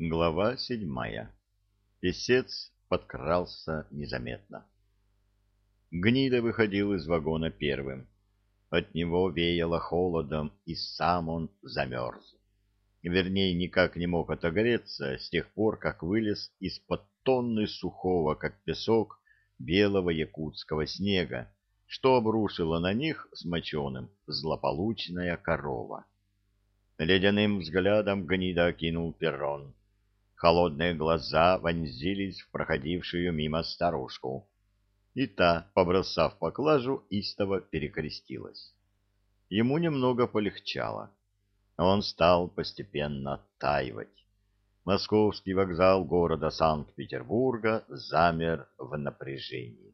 Глава седьмая. Песец подкрался незаметно. Гнида выходил из вагона первым. От него веяло холодом, и сам он замерз. Вернее, никак не мог отогреться с тех пор, как вылез из-под тонны сухого, как песок, белого якутского снега, что обрушила на них с моченым злополучная корова. Ледяным взглядом гнида окинул перрон Холодные глаза вонзились в проходившую мимо старушку. И та, побросав поклажу, истово перекрестилась. Ему немного полегчало. Он стал постепенно оттаивать. Московский вокзал города Санкт-Петербурга замер в напряжении.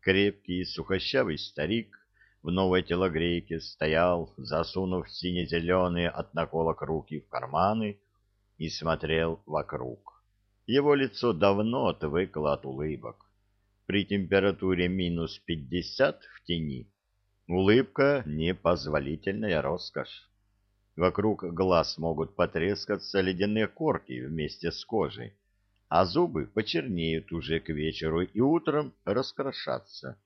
Крепкий сухощавый старик в новой телогрейке стоял, засунув сине-зеленые от наколок руки в карманы, и смотрел вокруг. Его лицо давно отвыкло от улыбок. При температуре минус пятьдесят в тени улыбка — непозволительная роскошь. Вокруг глаз могут потрескаться ледяные корки вместе с кожей, а зубы почернеют уже к вечеру и утром раскрошатся.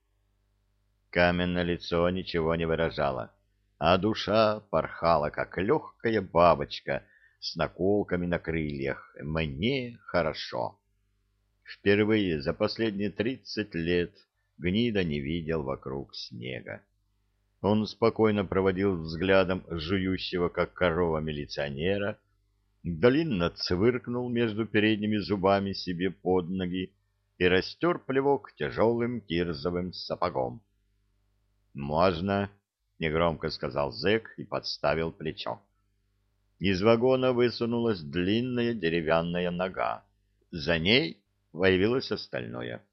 Каменное лицо ничего не выражало, а душа порхала, как легкая бабочка — с наколками на крыльях. Мне хорошо. Впервые за последние тридцать лет гнида не видел вокруг снега. Он спокойно проводил взглядом жующего, как корова, милиционера, длинно цвыркнул между передними зубами себе под ноги и растер плевок тяжелым кирзовым сапогом. «Можно», — негромко сказал зэк и подставил плечо. Из вагона высунулась длинная деревянная нога. За ней появилось остальное.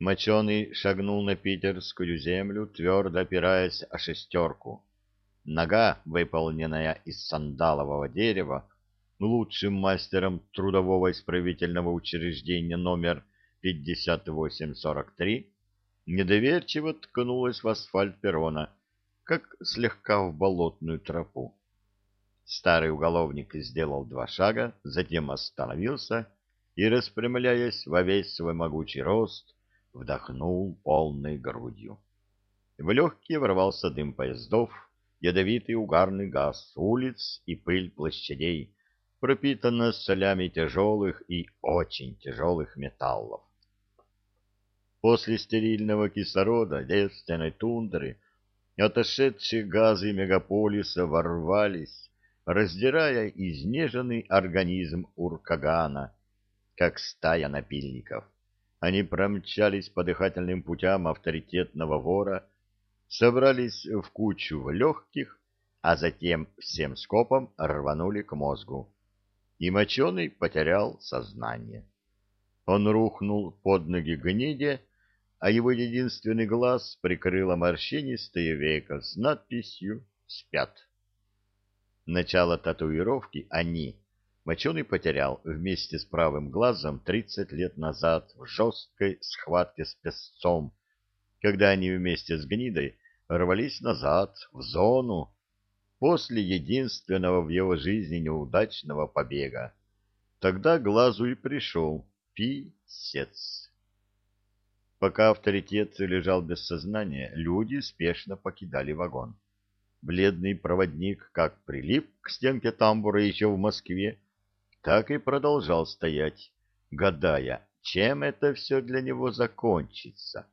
Моченый шагнул на питерскую землю, твердо опираясь о шестерку. Нога, выполненная из сандалового дерева, лучшим мастером трудового исправительного учреждения номер 5843, недоверчиво ткнулась в асфальт перрона, как слегка в болотную тропу. Старый уголовник сделал два шага, затем остановился и, распрямляясь во весь свой могучий рост, вдохнул полной грудью. В легкие ворвался дым поездов, ядовитый угарный газ улиц и пыль площадей, пропитанная солями тяжелых и очень тяжелых металлов. После стерильного кислорода девственной тундры отошедшие газы мегаполиса ворвались раздирая изнеженный организм уркагана, как стая напильников. Они промчались по дыхательным путям авторитетного вора, собрались в кучу в легких, а затем всем скопом рванули к мозгу. И моченый потерял сознание. Он рухнул под ноги гниде, а его единственный глаз прикрыло морщинистое веко с надписью «Спят». Начало татуировки они, Моченый потерял вместе с правым глазом 30 лет назад в жесткой схватке с песцом, когда они вместе с гнидой рвались назад, в зону, после единственного в его жизни неудачного побега. Тогда глазу и пришел писец. Пока авторитет лежал без сознания, люди спешно покидали вагон бледный проводник как прилип к стенке тамбура еще в Москве, так и продолжал стоять, гадая, чем это все для него закончится.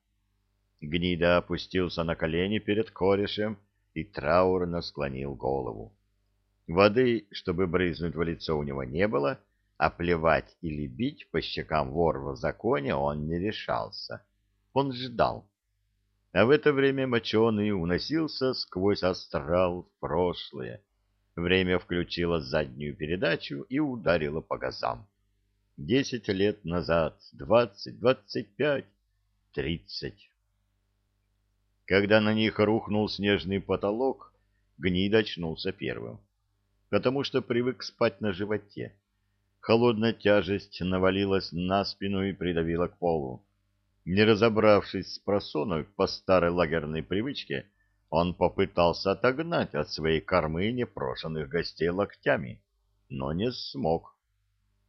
Гнида опустился на колени перед корешем и траурно склонил голову. Воды, чтобы брызнуть в лицо, у него не было, а плевать или бить по щекам вор в законе он не решался. Он ждал. А в это время моченый уносился сквозь астрал в прошлое. Время включило заднюю передачу и ударило по газам. Десять лет назад, двадцать, двадцать пять, тридцать. Когда на них рухнул снежный потолок, гнид очнулся первым, потому что привык спать на животе. Холодная тяжесть навалилась на спину и придавила к полу. Не разобравшись с просоной по старой лагерной привычке, он попытался отогнать от своей кормы непрошенных гостей локтями, но не смог.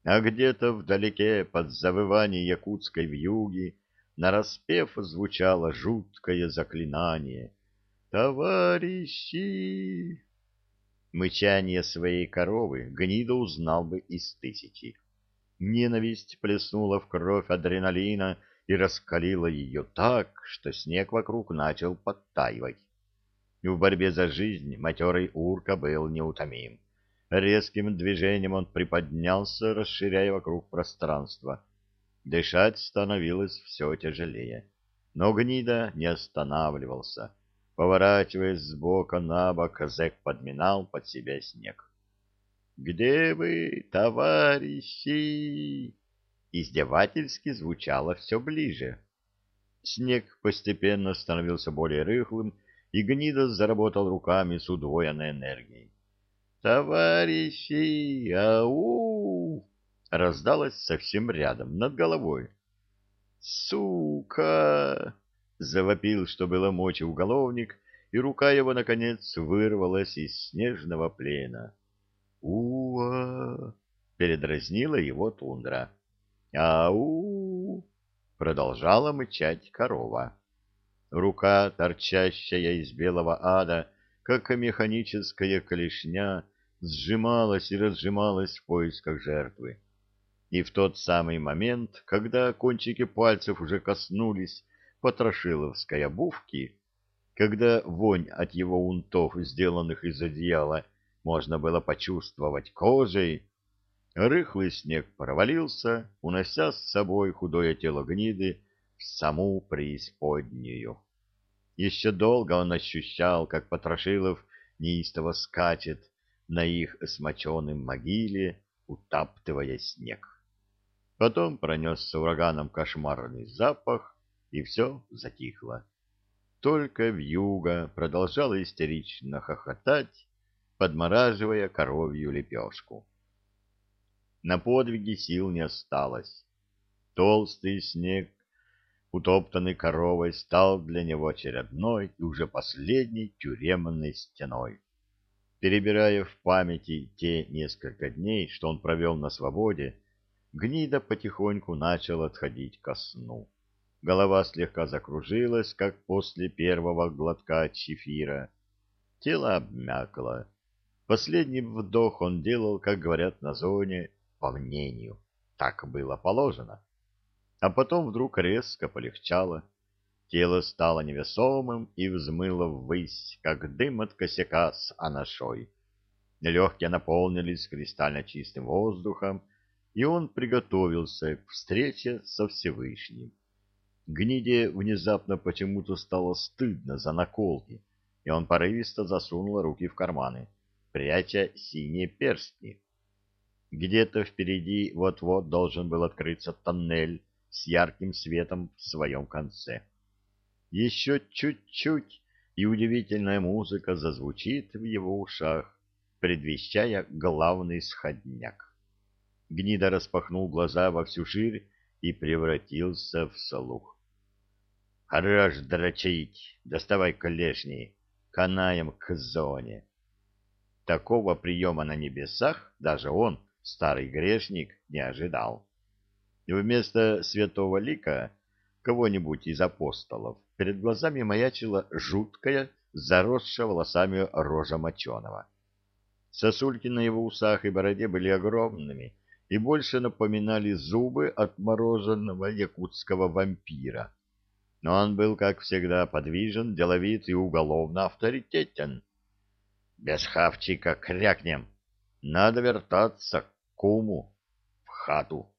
а где-то вдалеке под завывание якутской вьюги нараспев звучало жуткое заклинание «Товарищи!». Мычание своей коровы гнида узнал бы из тысячи. Ненависть плеснула в кровь адреналина и раскалила ее так, что снег вокруг начал подтаивать. В борьбе за жизнь матерый урка был неутомим. Резким движением он приподнялся, расширяя вокруг пространство. Дышать становилось все тяжелее. Но гнида не останавливался. Поворачиваясь с на бок, зэк подминал под себя снег. «Где вы, товарищи?» Издевательски звучало все ближе. Снег постепенно становился более рыхлым, и гнида заработал руками с удвоенной энергией. «Товарищи! Ау!» раздалось совсем рядом, над головой. «Сука!» — завопил, что было мочи уголовник, и рука его, наконец, вырвалась из снежного плена. «У-а!» — передразнила его тундра. «Ау!» — продолжала мычать корова. Рука, торчащая из белого ада, как механическая клешня, сжималась и разжималась в поисках жертвы. И в тот самый момент, когда кончики пальцев уже коснулись потрошиловской обувки, когда вонь от его унтов, сделанных из одеяла, можно было почувствовать кожей, рыхлый снег провалился, унося с собой худое тело гниды в саму преисподнюю. Еще долго он ощущал, как Потрошилов неистово скачет, на их смоченном могиле, утаптывая снег. Потом пронесся ураганом кошмарный запах, и все затихло. Только вьюга продолжала истерично хохотать, подмораживая коровью лепешку. На подвиги сил не осталось. Толстый снег, утоптанный коровой, стал для него очередной и уже последней тюремной стеной перебирая в памяти те несколько дней, что он провел на свободе, гнида потихоньку начал отходить ко сну. Голова слегка закружилась, как после первого глотка чефира. Тело обмякло. Последний вдох он делал, как говорят на зоне, по мнению. Так было положено. А потом вдруг резко полегчало. Тело стало невесомым и взмыло ввысь, как дым от косяка с анашой. Легкие наполнились кристально чистым воздухом, и он приготовился к встрече со Всевышним. Гниде внезапно почему-то стало стыдно за наколки, и он порывисто засунул руки в карманы, пряча синие перстни. Где-то впереди вот-вот должен был открыться тоннель с ярким светом в своем конце. Еще чуть-чуть, и удивительная музыка зазвучит в его ушах, предвещая главный сходняк. Гнида распахнул глаза во всю ширь и превратился в слух. «Хорош дрочить! Доставай колешни! Канаем к зоне!» Такого приема на небесах даже он, старый грешник, не ожидал. Вместо святого лика кого-нибудь из апостолов перед глазами маячила жуткая, заросшая волосами рожа моченого. Сосульки на его усах и бороде были огромными и больше напоминали зубы отмороженного якутского вампира. Но он был, как всегда, подвижен, деловит и уголовно авторитетен. «Без хавчика крякнем! Надо вертаться к куму, в хату!»